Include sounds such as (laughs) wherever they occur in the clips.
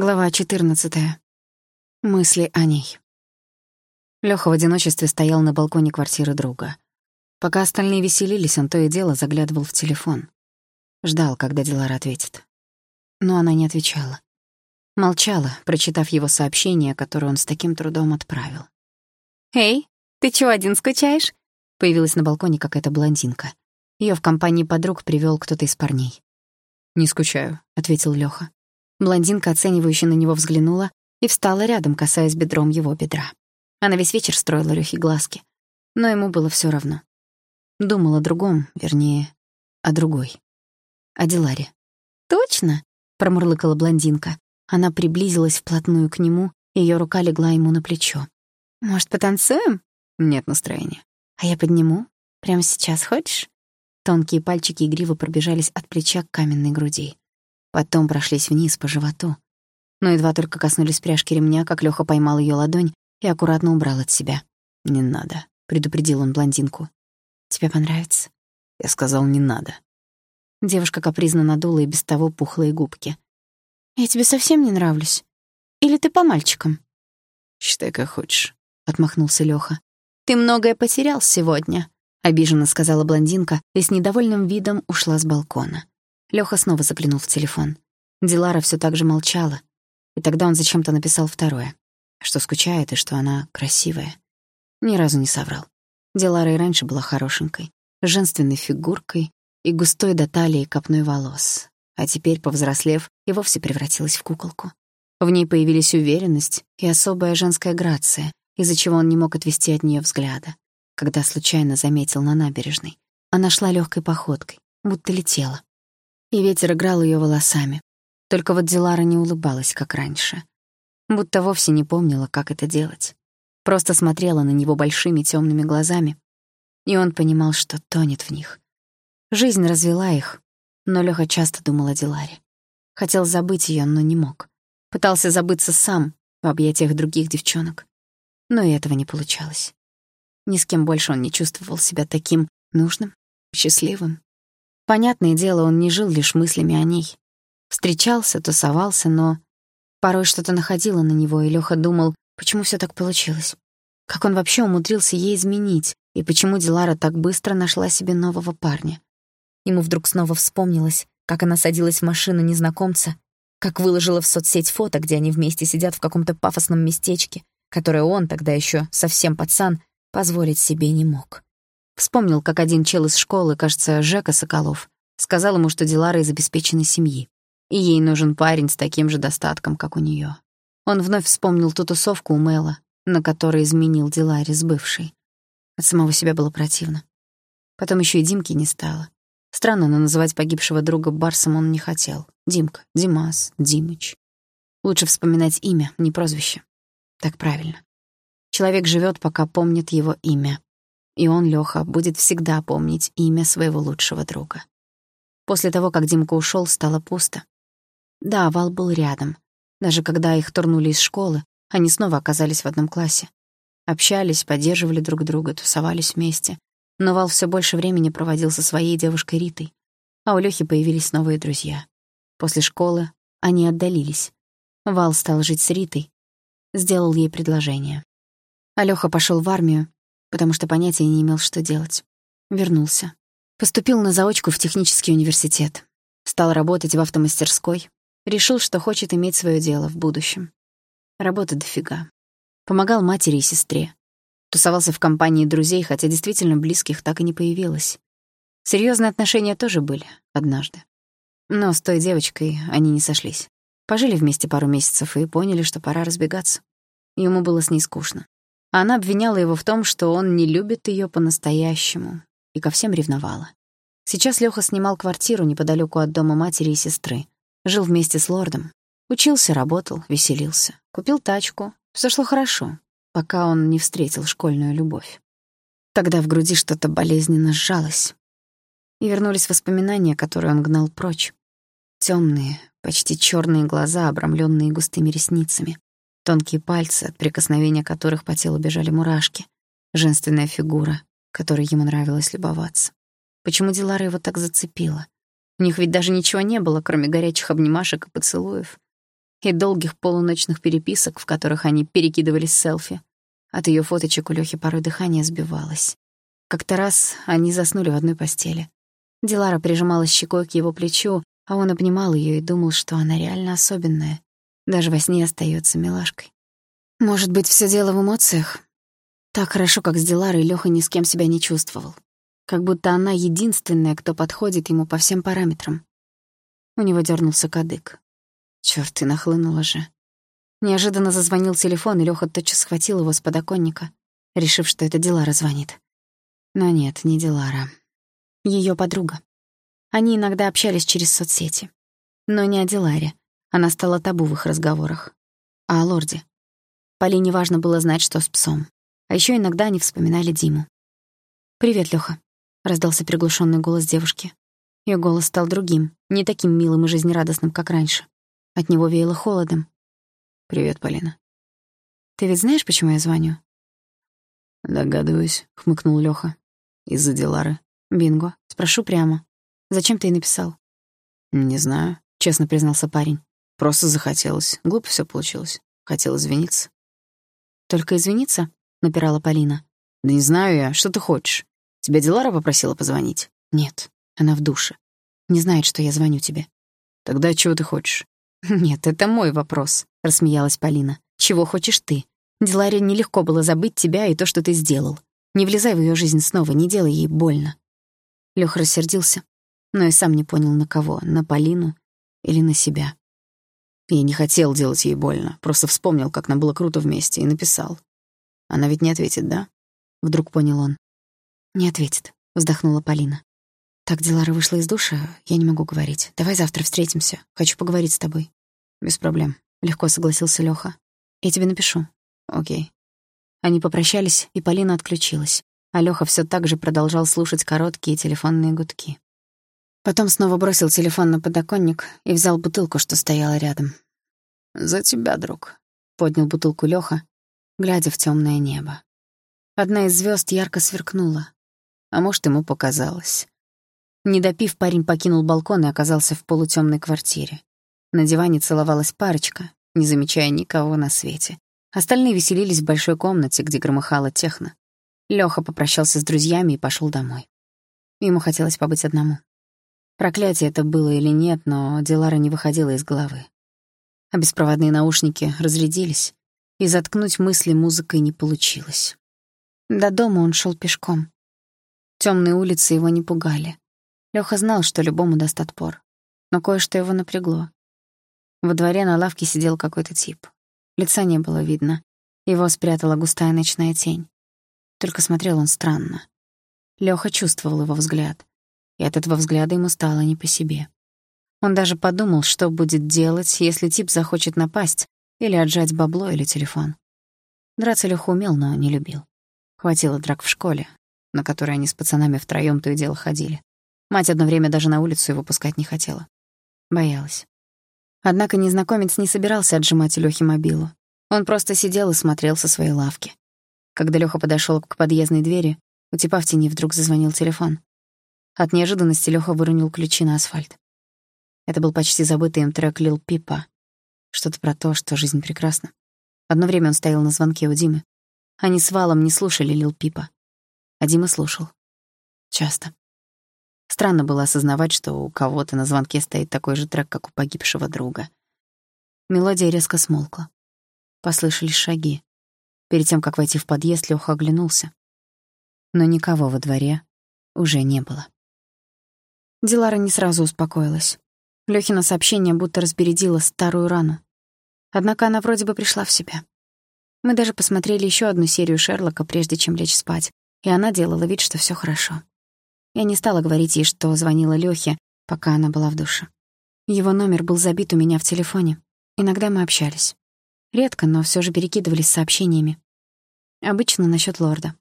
Глава 14. Мысли о ней. Лёха в одиночестве стоял на балконе квартиры друга. Пока остальные веселились, он то и дело заглядывал в телефон. Ждал, когда Дилара ответит. Но она не отвечала. Молчала, прочитав его сообщение, которое он с таким трудом отправил. «Эй, ты чего один скучаешь?» Появилась на балконе какая-то блондинка. Её в компании подруг привёл кто-то из парней. «Не скучаю», — ответил Лёха. Блондинка оценивающе на него взглянула и встала рядом, касаясь бедром его бедра. Она весь вечер строила Лёхе глазки, но ему было всё равно. Думал о другом, вернее, о другой. О Диларе. «Точно?» — промурлыкала блондинка. Она приблизилась вплотную к нему, её рука легла ему на плечо. «Может, потанцуем?» «Нет настроения». «А я подниму? Прямо сейчас хочешь?» Тонкие пальчики игриво пробежались от плеча к каменной груди. Потом прошлись вниз по животу. Но едва только коснулись пряжки ремня, как Лёха поймал её ладонь и аккуратно убрал от себя. «Не надо», — предупредил он блондинку. «Тебе понравится?» Я сказал, не надо. Девушка капризно надула и без того пухлые губки. «Я тебе совсем не нравлюсь? Или ты по мальчикам?» «Считай, как хочешь», — отмахнулся Лёха. «Ты многое потерял сегодня», — обиженно сказала блондинка и с недовольным видом ушла с балкона. Лёха снова заглянул в телефон. Дилара всё так же молчала, и тогда он зачем-то написал второе, что скучает и что она красивая. Ни разу не соврал. Дилара и раньше была хорошенькой, женственной фигуркой и густой до талии копной волос, а теперь, повзрослев, и вовсе превратилась в куколку. В ней появились уверенность и особая женская грация, из-за чего он не мог отвести от неё взгляда, когда случайно заметил на набережной. Она шла лёгкой походкой, будто летела и ветер играл ее волосами. Только вот Дилара не улыбалась, как раньше. Будто вовсе не помнила, как это делать. Просто смотрела на него большими темными глазами, и он понимал, что тонет в них. Жизнь развела их, но Лёха часто думал о Диларе. Хотел забыть ее, но не мог. Пытался забыться сам в объятиях других девчонок. Но и этого не получалось. Ни с кем больше он не чувствовал себя таким нужным, счастливым. Понятное дело, он не жил лишь мыслями о ней. Встречался, тусовался, но порой что-то находило на него, и Лёха думал, почему всё так получилось. Как он вообще умудрился ей изменить, и почему Дилара так быстро нашла себе нового парня. Ему вдруг снова вспомнилось, как она садилась в машину незнакомца, как выложила в соцсеть фото, где они вместе сидят в каком-то пафосном местечке, которое он, тогда ещё совсем пацан, позволить себе не мог. Вспомнил, как один чел из школы, кажется, Жека Соколов, сказал ему, что Дилара из обеспеченной семьи, и ей нужен парень с таким же достатком, как у неё. Он вновь вспомнил ту тусовку у Мэла, на которой изменил Диларе с бывшей. От самого себя было противно. Потом ещё и Димки не стало. Странно, но называть погибшего друга Барсом он не хотел. Димка, Димас, Димыч. Лучше вспоминать имя, не прозвище. Так правильно. Человек живёт, пока помнит его имя. И он, Лёха, будет всегда помнить имя своего лучшего друга. После того, как Димка ушёл, стало пусто. Да, Вал был рядом. Даже когда их турнули из школы, они снова оказались в одном классе. Общались, поддерживали друг друга, тусовались вместе. Но Вал всё больше времени проводил со своей девушкой Ритой. А у Лёхи появились новые друзья. После школы они отдалились. Вал стал жить с Ритой. Сделал ей предложение. А Лёха пошёл в армию потому что понятия не имел, что делать. Вернулся. Поступил на заочку в технический университет. Стал работать в автомастерской. Решил, что хочет иметь своё дело в будущем. Работы дофига. Помогал матери и сестре. Тусовался в компании друзей, хотя действительно близких так и не появилось. Серьёзные отношения тоже были однажды. Но с той девочкой они не сошлись. Пожили вместе пару месяцев и поняли, что пора разбегаться. Ему было с ней скучно. Она обвиняла его в том, что он не любит ее по-настоящему, и ко всем ревновала. Сейчас Лёха снимал квартиру неподалеку от дома матери и сестры. Жил вместе с лордом. Учился, работал, веселился. Купил тачку. Всё шло хорошо, пока он не встретил школьную любовь. Тогда в груди что-то болезненно сжалось. И вернулись воспоминания, которые он гнал прочь. Тёмные, почти чёрные глаза, обрамлённые густыми ресницами. Тонкие пальцы, от прикосновения которых по телу бежали мурашки. Женственная фигура, которой ему нравилось любоваться. Почему Дилара его так зацепила? У них ведь даже ничего не было, кроме горячих обнимашек и поцелуев. и долгих полуночных переписок, в которых они перекидывались селфи. От ее фоточек у Лёхи порой дыхание сбивалось. Как-то раз они заснули в одной постели. Дилара прижималась щекой к его плечу, а он обнимал ее и думал, что она реально особенная. Даже во сне остается милашкой. Может быть, все дело в эмоциях? Так хорошо, как с Диларой, Лёха ни с кем себя не чувствовал. Как будто она единственная, кто подходит ему по всем параметрам. У него дернулся кадык. Чёрт, ты нахлынула же. Неожиданно зазвонил телефон, и Лёха тотчас схватил его с подоконника, решив, что это Дилара звонит. Но нет, не Дилара. Её подруга. Они иногда общались через соцсети. Но не о Диларе. Она стала табу в их разговорах. А о лорде. Полине важно было знать, что с псом. А ещё иногда они вспоминали Диму. «Привет, Лёха», — раздался приглушённый голос девушки. Её голос стал другим, не таким милым и жизнерадостным, как раньше. От него веяло холодом. «Привет, Полина». «Ты ведь знаешь, почему я звоню?» «Догадываюсь», — хмыкнул Лёха. «Из-за Дилары». «Бинго. Спрошу прямо. Зачем ты ей написал?» «Не знаю», — честно признался парень. «Просто захотелось. Глупо всё получилось. Хотел извиниться». «Только извиниться?» — напирала Полина. «Да не знаю я. Что ты хочешь? Тебя Дилара попросила позвонить?» «Нет. Она в душе. Не знает, что я звоню тебе». «Тогда чего ты хочешь?» (laughs) «Нет, это мой вопрос», — рассмеялась Полина. «Чего хочешь ты? Диларе нелегко было забыть тебя и то, что ты сделал. Не влезай в её жизнь снова, не делай ей больно». Лёх рассердился, но и сам не понял, на кого — на Полину или на себя. Я не хотел делать ей больно, просто вспомнил, как нам было круто вместе, и написал. Она ведь не ответит, да? Вдруг понял он. «Не ответит», — вздохнула Полина. «Так, Дилара вышла из душа, я не могу говорить. Давай завтра встретимся. Хочу поговорить с тобой». «Без проблем», — легко согласился Лёха. «Я тебе напишу». «Окей». Они попрощались, и Полина отключилась а Лёха всё так же продолжал слушать короткие телефонные гудки. Потом снова бросил телефон на подоконник и взял бутылку, что стояла рядом. «За тебя, друг», — поднял бутылку Лёха, глядя в тёмное небо. Одна из звёзд ярко сверкнула, а может, ему показалось. Не допив, парень покинул балкон и оказался в полутёмной квартире. На диване целовалась парочка, не замечая никого на свете. Остальные веселились в большой комнате, где громыхала техно. Лёха попрощался с друзьями и пошёл домой. Ему хотелось побыть одному. Проклятие это было или нет, но Дилара не выходила из головы. А беспроводные наушники разрядились, и заткнуть мысли музыкой не получилось. До дома он шёл пешком. Тёмные улицы его не пугали. Лёха знал, что любому даст отпор. Но кое-что его напрягло. Во дворе на лавке сидел какой-то тип. Лица не было видно. Его спрятала густая ночная тень. Только смотрел он странно. Лёха чувствовал его взгляд, и от этого взгляда ему стало не по себе. Он даже подумал, что будет делать, если тип захочет напасть или отжать бабло или телефон. Драться Лёха умел, но не любил. Хватило драк в школе, на которой они с пацанами втроём то и дело ходили. Мать одно время даже на улицу его пускать не хотела. Боялась. Однако незнакомец не собирался отжимать у Лёхи мобилу. Он просто сидел и смотрел со своей лавки. Когда Лёха подошёл к подъездной двери, у типа в тени вдруг зазвонил телефон. От неожиданности Лёха выронил ключи на асфальт. Это был почти забытый им трек Лил Пипа. Что-то про то, что жизнь прекрасна. Одно время он стоял на звонке у Димы. Они с Валом не слушали Лил Пипа. А Дима слушал. Часто. Странно было осознавать, что у кого-то на звонке стоит такой же трек, как у погибшего друга. Мелодия резко смолкла. Послышались шаги. Перед тем, как войти в подъезд, Лёха оглянулся. Но никого во дворе уже не было. Дилара не сразу успокоилась. Лёхина сообщение будто разбередило старую рану. Однако она вроде бы пришла в себя. Мы даже посмотрели ещё одну серию Шерлока, прежде чем лечь спать, и она делала вид, что всё хорошо. Я не стала говорить ей, что звонила Лёхе, пока она была в душе. Его номер был забит у меня в телефоне. Иногда мы общались. Редко, но все же перекидывались сообщениями. Обычно насчет лорда.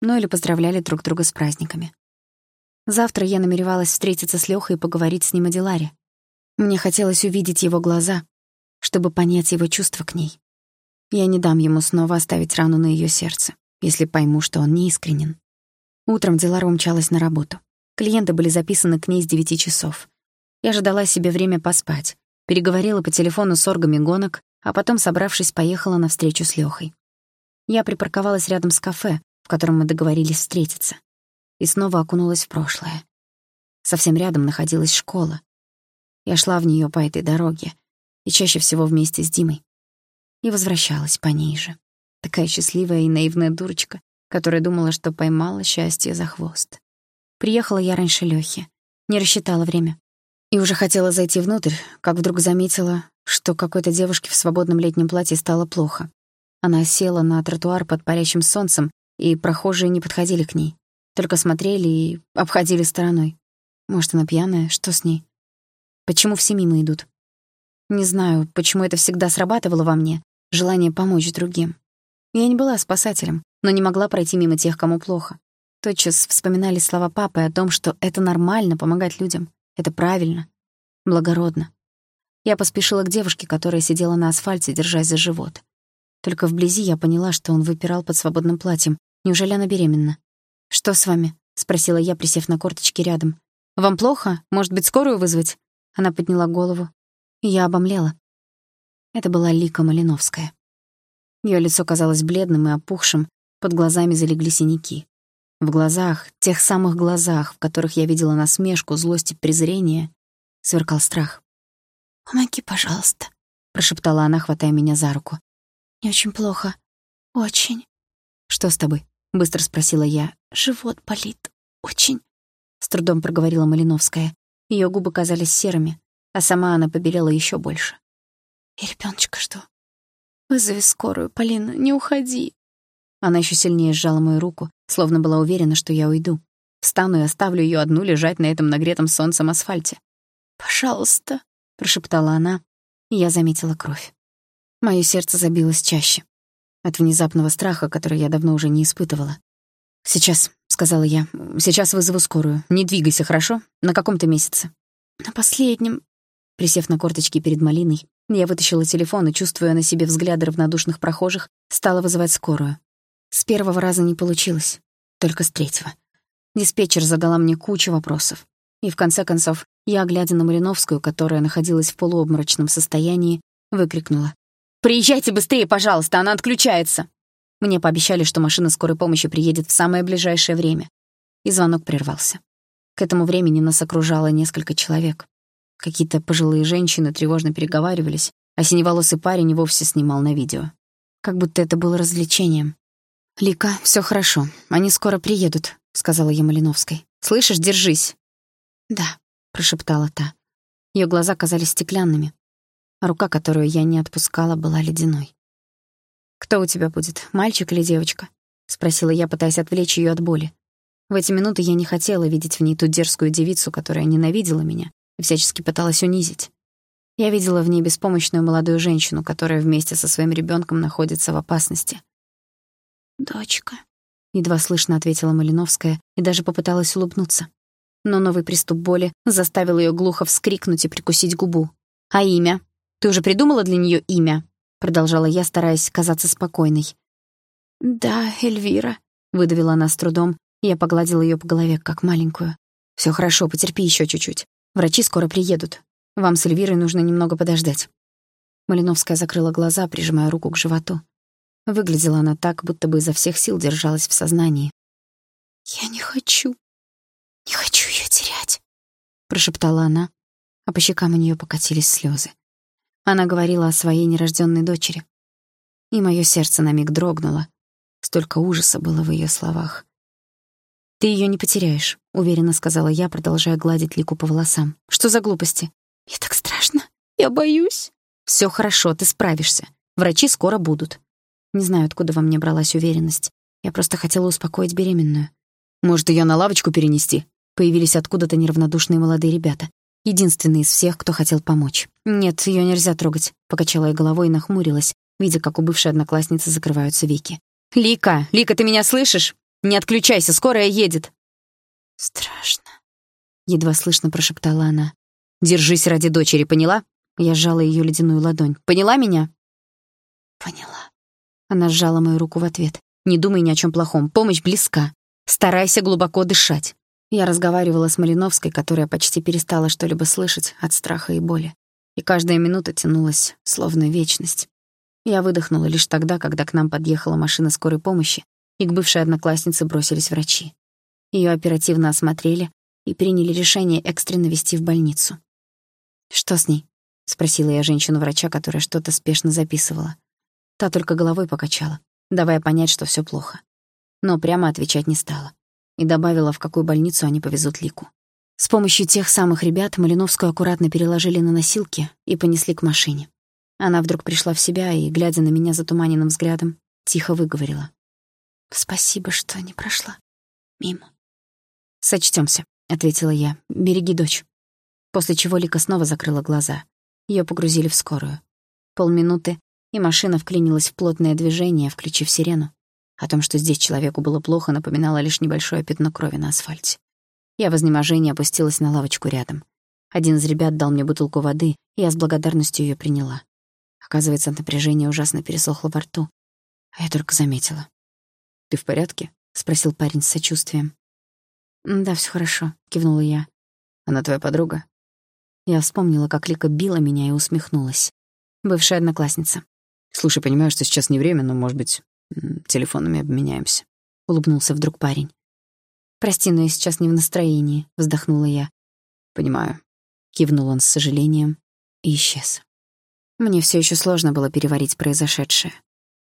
Ну или поздравляли друг друга с праздниками. Завтра я намеревалась встретиться с Лёхой и поговорить с ним о Диларе. Мне хотелось увидеть его глаза, чтобы понять его чувства к ней. Я не дам ему снова оставить рану на ее сердце, если пойму, что он неискренен. Утром Дилара умчалась на работу. Клиенты были записаны к ней с девяти часов. Я же себе время поспать, переговорила по телефону с оргами гонок, а потом, собравшись, поехала на встречу с Лёхой. Я припарковалась рядом с кафе, в котором мы договорились встретиться, и снова окунулась в прошлое. Совсем рядом находилась школа. Я шла в неё по этой дороге, и чаще всего вместе с Димой. И возвращалась по ней же. Такая счастливая и наивная дурочка, которая думала, что поймала счастье за хвост. Приехала я раньше Лёхи, не рассчитала время. И уже хотела зайти внутрь, как вдруг заметила, что какой-то девушке в свободном летнем платье стало плохо. Она села на тротуар под палящим солнцем, и прохожие не подходили к ней, только смотрели и обходили стороной. Может, она пьяная? Что с ней? Почему все мимо идут? Не знаю, почему это всегда срабатывало во мне, желание помочь другим. Я не была спасателем, но не могла пройти мимо тех, кому плохо. Тотчас вспоминали слова папы о том, что это нормально помогать людям, это правильно, благородно. Я поспешила к девушке, которая сидела на асфальте, держась за живот. Только вблизи я поняла, что он выпирал под свободным платьем. Неужели она беременна? «Что с вами?» — спросила я, присев на корточки рядом. «Вам плохо? Может быть, скорую вызвать?» Она подняла голову. Я обомлела. Это была Лика Малиновская. Её лицо казалось бледным и опухшим, под глазами залегли синяки. В глазах, тех самых глазах, в которых я видела насмешку, злость и презрение, сверкал страх. «Помоги, пожалуйста», — прошептала она, хватая меня за руку. «Мне очень плохо. Очень». «Что с тобой?» — быстро спросила я. «Живот болит. Очень», — с трудом проговорила Малиновская. Её губы казались серыми, а сама она побелела ещё больше. «Я ребёночка жду. Вызови скорую, Полина, не уходи». Она ещё сильнее сжала мою руку, словно была уверена, что я уйду. Встану и оставлю её одну лежать на этом нагретом солнцем асфальте. «Пожалуйста», — прошептала она, и я заметила кровь. Моё сердце забилось чаще. От внезапного страха, который я давно уже не испытывала. «Сейчас», — сказала я, — «сейчас вызову скорую. Не двигайся, хорошо? На каком то месяце?» «На последнем». Присев на корточки перед малиной, я вытащила телефон и, чувствуя на себе взгляды равнодушных прохожих, стала вызывать скорую. С первого раза не получилось, только с третьего. Диспетчер задала мне кучу вопросов. И в конце концов, я, глядя на Мариновскую, которая находилась в полуобморочном состоянии, выкрикнула. «Приезжайте быстрее, пожалуйста, она отключается!» Мне пообещали, что машина скорой помощи приедет в самое ближайшее время. И звонок прервался. К этому времени нас окружало несколько человек. Какие-то пожилые женщины тревожно переговаривались, а синеволосый парень вовсе снимал на видео. Как будто это было развлечением. «Лика, всё хорошо, они скоро приедут», — сказала я Малиновской. «Слышишь, держись». «Да», — прошептала та. Её глаза казались стеклянными, а рука, которую я не отпускала, была ледяной. «Кто у тебя будет, мальчик или девочка?» — спросила я, пытаясь отвлечь её от боли. В эти минуты я не хотела видеть в ней ту дерзкую девицу, которая ненавидела меня и всячески пыталась унизить. Я видела в ней беспомощную молодую женщину, которая вместе со своим ребенком находится в опасности. «Дочка», — едва слышно ответила Малиновская и даже попыталась улыбнуться. Но новый приступ боли заставил ее глухо вскрикнуть и прикусить губу. «А имя? Ты уже придумала для нее имя?» — продолжала я, стараясь казаться спокойной. «Да, Эльвира», — выдавила она с трудом, я погладила ее по голове, как маленькую. Все хорошо, потерпи еще чуть-чуть. Врачи скоро приедут. Вам с Эльвирой нужно немного подождать». Малиновская закрыла глаза, прижимая руку к животу. Выглядела она так, будто бы изо всех сил держалась в сознании. «Я не хочу, не хочу ее терять», — прошептала она, а по щекам у нее покатились слезы. Она говорила о своей нерожденной дочери. И мое сердце на миг дрогнуло. Столько ужаса было в ее словах. «Ты ее не потеряешь», — уверенно сказала я, продолжая гладить Лику по волосам. «Что за глупости?» «Мне так страшно. Я боюсь». Все хорошо, ты справишься. Врачи скоро будут». Не знаю, откуда во мне бралась уверенность. Я просто хотела успокоить беременную. «Может, ее на лавочку перенести?» Появились откуда-то неравнодушные молодые ребята. Единственные из всех, кто хотел помочь. «Нет, ее нельзя трогать», — покачала я головой и нахмурилась, видя, как у бывшей одноклассницы закрываются веки. «Лика! Лика, ты меня слышишь? Не отключайся, скорая едет!» «Страшно», — едва слышно прошептала она. «Держись ради дочери, поняла?» Я сжала ее ледяную ладонь. «Поняла меня?» «Поняла». Она сжала мою руку в ответ. «Не думай ни о чем плохом. Помощь близка. Старайся глубоко дышать». Я разговаривала с Малиновской, которая почти перестала что-либо слышать от страха и боли. и каждая минута тянулась, словно вечность. Я выдохнула лишь тогда, когда к нам подъехала машина скорой помощи, и к бывшей однокласснице бросились врачи. Ее оперативно осмотрели и приняли решение экстренно везти в больницу. «Что с ней?» — спросила я женщину-врача, которая что-то спешно записывала. Та только головой покачала, давая понять, что все плохо. Но прямо отвечать не стала. И добавила, в какую больницу они повезут Лику. С помощью тех самых ребят Малиновскую аккуратно переложили на носилки и понесли к машине. Она вдруг пришла в себя и, глядя на меня затуманенным взглядом, тихо выговорила. «Спасибо, что не прошла. Мимо». «Сочтёмся», — ответила я. «Береги дочь». После чего Лика снова закрыла глаза. Её погрузили в скорую. Полминуты, и машина вклинилась в плотное движение, включив сирену. О том, что здесь человеку было плохо, напоминало лишь небольшое пятно крови на асфальте. Я в изнеможении опустилась на лавочку рядом. Один из ребят дал мне бутылку воды, и я с благодарностью её приняла. Оказывается, напряжение ужасно пересохло во рту. А я только заметила. «Ты в порядке?» — спросил парень с сочувствием. «Да, все хорошо», — кивнула я. «Она твоя подруга?» Я вспомнила, как Лика била меня и усмехнулась. Бывшая одноклассница. «Слушай, понимаю, что сейчас не время, но, может быть, телефонами обменяемся», — улыбнулся вдруг парень. «Прости, но я сейчас не в настроении», — вздохнула я. «Понимаю», — кивнул он с сожалением и исчез. Мне все еще сложно было переварить произошедшее.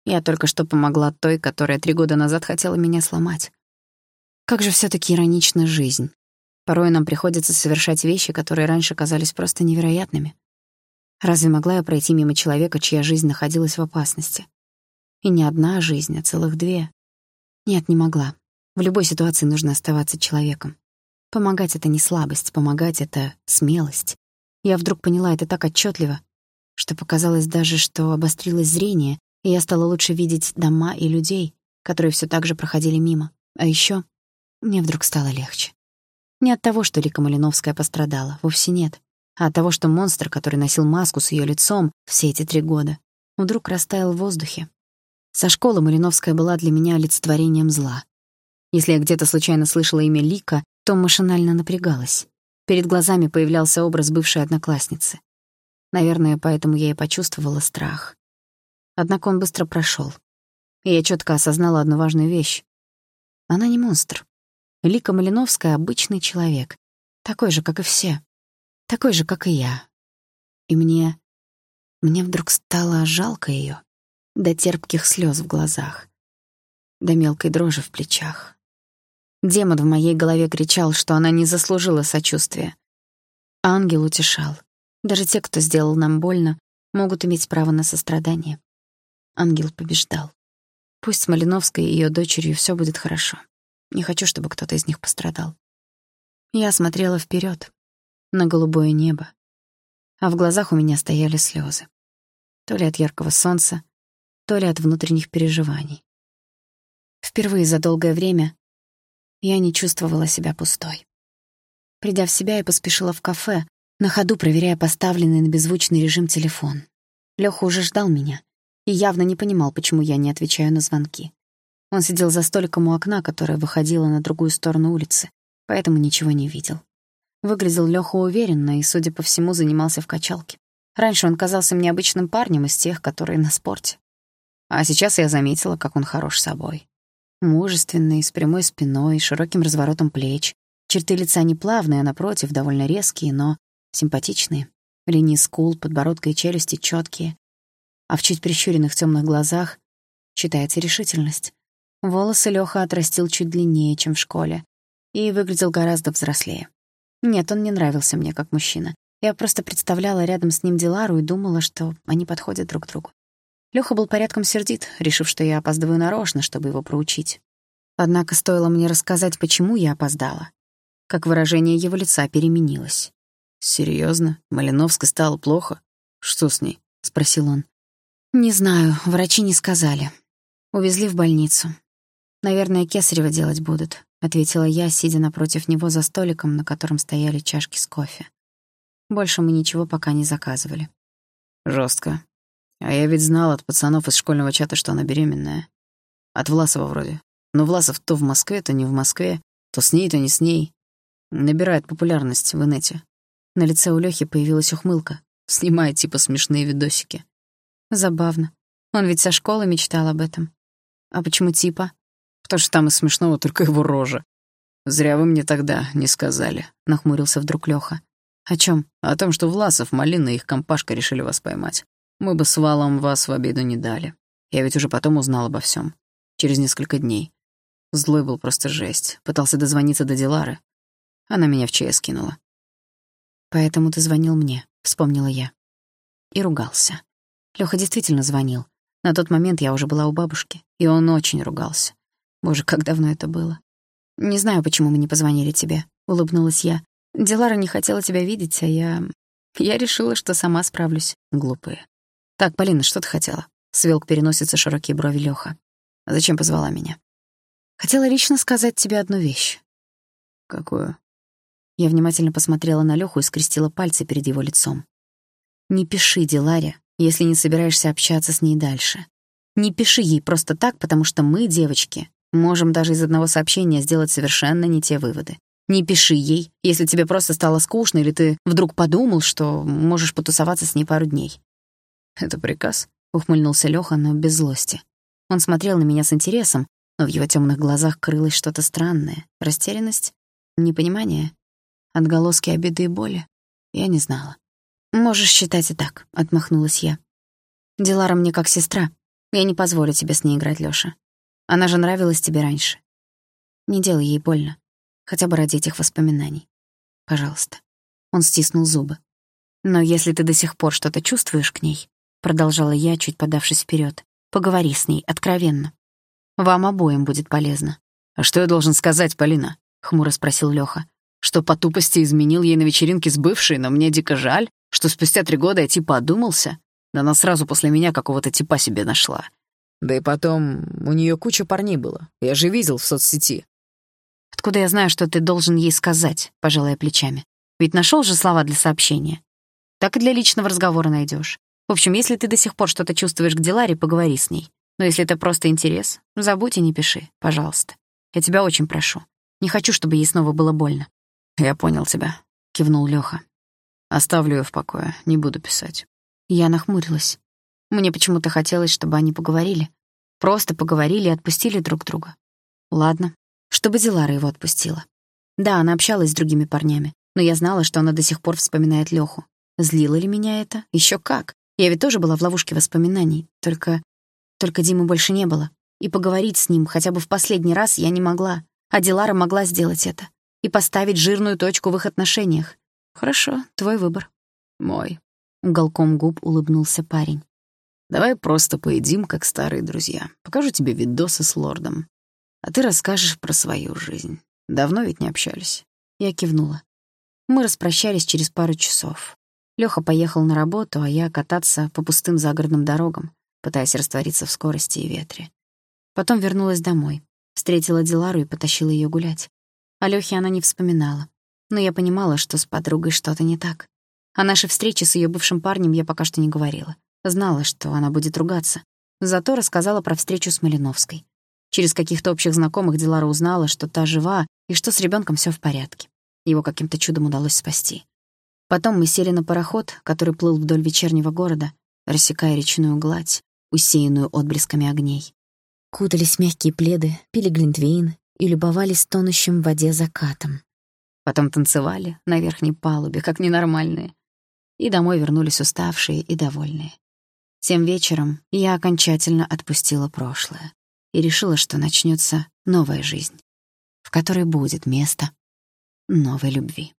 Я только что помогла той, которая три года назад хотела меня сломать. Как же все таки иронична жизнь. Порой нам приходится совершать вещи, которые раньше казались просто невероятными. Разве могла я пройти мимо человека, чья жизнь находилась в опасности? И не одна жизнь, а целых две. Нет, не могла. В любой ситуации нужно оставаться человеком. Помогать — это не слабость, помогать — это смелость. Я вдруг поняла это так отчетливо, что показалось даже, что обострилось зрение, и я стала лучше видеть дома и людей, которые все так же проходили мимо. А еще мне вдруг стало легче. Не от того, что Лика Малиновская пострадала, вовсе нет, а от того, что монстр, который носил маску с ее лицом все эти три года, вдруг растаял в воздухе. Со школы Малиновская была для меня олицетворением зла. Если я где-то случайно слышала имя Лика, то машинально напрягалась. Перед глазами появлялся образ бывшей одноклассницы. Наверное, поэтому я и почувствовала страх. Однако он быстро прошел, И я четко осознала одну важную вещь. Она не монстр. Лика Малиновская — обычный человек. Такой же, как и все. Такой же, как и я. И мне... Мне вдруг стало жалко ее, До терпких слез в глазах. До мелкой дрожи в плечах. Демон в моей голове кричал, что она не заслужила сочувствия. Ангел утешал. Даже те, кто сделал нам больно, могут иметь право на сострадание. Ангел побеждал. Пусть с Малиновской и ее дочерью все будет хорошо. Не хочу, чтобы кто-то из них пострадал. Я смотрела вперед на голубое небо, а в глазах у меня стояли слезы. То ли от яркого солнца, то ли от внутренних переживаний. Впервые за долгое время я не чувствовала себя пустой. Придя в себя, я поспешила в кафе, на ходу проверяя поставленный на беззвучный режим телефон. Лёха уже ждал меня и явно не понимал, почему я не отвечаю на звонки. Он сидел за столиком у окна, которое выходило на другую сторону улицы, поэтому ничего не видел. Выглядел Лёха уверенно и, судя по всему, занимался в качалке. Раньше он казался мне обычным парнем из тех, которые на спорте. А сейчас я заметила, как он хорош собой. Мужественный, с прямой спиной, широким разворотом плеч. Черты лица не плавные, а напротив, довольно резкие, но симпатичные. Линии скул, подбородка и челюсти четкие. А в чуть прищуренных темных глазах читается решительность. Волосы Лёха отрастил чуть длиннее, чем в школе, и выглядел гораздо взрослее. Нет, он не нравился мне как мужчина. Я просто представляла рядом с ним Дилару и думала, что они подходят друг другу. Лёха был порядком сердит, решив, что я опаздываю нарочно, чтобы его проучить. Однако стоило мне рассказать, почему я опоздала, как выражение его лица переменилось. Серьезно? Малиновской стало плохо? Что с ней? спросил он. Не знаю, врачи не сказали. Увезли в больницу. Наверное, кесарево делать будут, ответила я, сидя напротив него за столиком, на котором стояли чашки с кофе. Больше мы ничего пока не заказывали. Жестко. А я ведь знал от пацанов из школьного чата, что она беременная. От Власова вроде. Но Власов то в Москве, то не в Москве, то с ней, то не с ней. Набирает популярность в инете. На лице у Лёхи появилась ухмылка, Снимает типа смешные видосики. Забавно. Он ведь со школы мечтал об этом. А почему типа? Потому что там из смешного только его рожа. Зря вы мне тогда не сказали, нахмурился вдруг Лёха. О чем? О том, что Власов, Малина и их компашка решили вас поймать. Мы бы с Валом вас в обиду не дали. Я ведь уже потом узнал обо всем. Через несколько дней. Злой был просто жесть. Пытался дозвониться до Дилары. Она меня в ЧС кинула. «Поэтому ты звонил мне», — вспомнила я. И ругался. Лёха действительно звонил. На тот момент я уже была у бабушки, и он очень ругался. Боже, как давно это было. «Не знаю, почему мы не позвонили тебе», — улыбнулась я. «Дилара не хотела тебя видеть, а я... Я решила, что сама справлюсь. Глупые». «Так, Полина, что ты хотела?» — свел к переносице широкие брови Лёха. «Зачем позвала меня?» «Хотела лично сказать тебе одну вещь». «Какую?» Я внимательно посмотрела на Лёху и скрестила пальцы перед его лицом. «Не пиши Диларе, если не собираешься общаться с ней дальше. Не пиши ей просто так, потому что мы, девочки, можем даже из одного сообщения сделать совершенно не те выводы. Не пиши ей, если тебе просто стало скучно или ты вдруг подумал, что можешь потусоваться с ней пару дней». «Это приказ?» — ухмыльнулся Лёха, но без злости. Он смотрел на меня с интересом, но в его тёмных глазах крылось что-то странное. Растерянность? Непонимание? Отголоски обиды и боли? Я не знала. «Можешь считать и так», — отмахнулась я. «Дилара мне как сестра. Я не позволю тебе с ней играть, Лёша. Она же нравилась тебе раньше. Не делай ей больно. Хотя бы ради этих воспоминаний. Пожалуйста». Он стиснул зубы. «Но если ты до сих пор что-то чувствуешь к ней», — продолжала я, чуть подавшись вперед, «поговори с ней откровенно. Вам обоим будет полезно». «А что я должен сказать, Полина?» — хмуро спросил Лёха что по тупости изменил ей на вечеринке с бывшей, но мне дико жаль, что спустя три года я типа одумался. Да она сразу после меня какого-то типа себе нашла. Да и потом, у нее куча парней было. Я же видел в соцсети. Откуда я знаю, что ты должен ей сказать, пожалуй, плечами? Ведь нашел же слова для сообщения. Так и для личного разговора найдешь. В общем, если ты до сих пор что-то чувствуешь к Диларе, поговори с ней. Но если это просто интерес, забудь и не пиши, пожалуйста. Я тебя очень прошу. Не хочу, чтобы ей снова было больно. «Я понял тебя», — кивнул Лёха. «Оставлю её в покое, не буду писать». Я нахмурилась. Мне почему-то хотелось, чтобы они поговорили. Просто поговорили и отпустили друг друга. Ладно, чтобы Дилара его отпустила. Да, она общалась с другими парнями, но я знала, что она до сих пор вспоминает Лёху. Злило ли меня это? Ещё как. Я ведь тоже была в ловушке воспоминаний, только... Только Димы больше не было. И поговорить с ним хотя бы в последний раз я не могла, а Дилара могла сделать это и поставить жирную точку в их отношениях. Хорошо, твой выбор. Мой. Уголком губ улыбнулся парень. Давай просто поедим, как старые друзья. Покажу тебе видосы с лордом. А ты расскажешь про свою жизнь. Давно ведь не общались. Я кивнула. Мы распрощались через пару часов. Лёха поехал на работу, а я кататься по пустым загородным дорогам, пытаясь раствориться в скорости и ветре. Потом вернулась домой, встретила Дилару и потащила её гулять. О Лёхе она не вспоминала. Но я понимала, что с подругой что-то не так. О нашей встрече с её бывшим парнем я пока что не говорила. Знала, что она будет ругаться. Зато рассказала про встречу с Малиновской. Через каких-то общих знакомых Дилара узнала, что та жива и что с ребёнком всё в порядке. Его каким-то чудом удалось спасти. Потом мы сели на пароход, который плыл вдоль вечернего города, рассекая речную гладь, усеянную отблесками огней. Кутались мягкие пледы, пили глинтвейн и любовались тонущим в воде закатом. Потом танцевали на верхней палубе, как ненормальные. И домой вернулись уставшие и довольные. Тем вечером я окончательно отпустила прошлое и решила, что начнется новая жизнь, в которой будет место новой любви.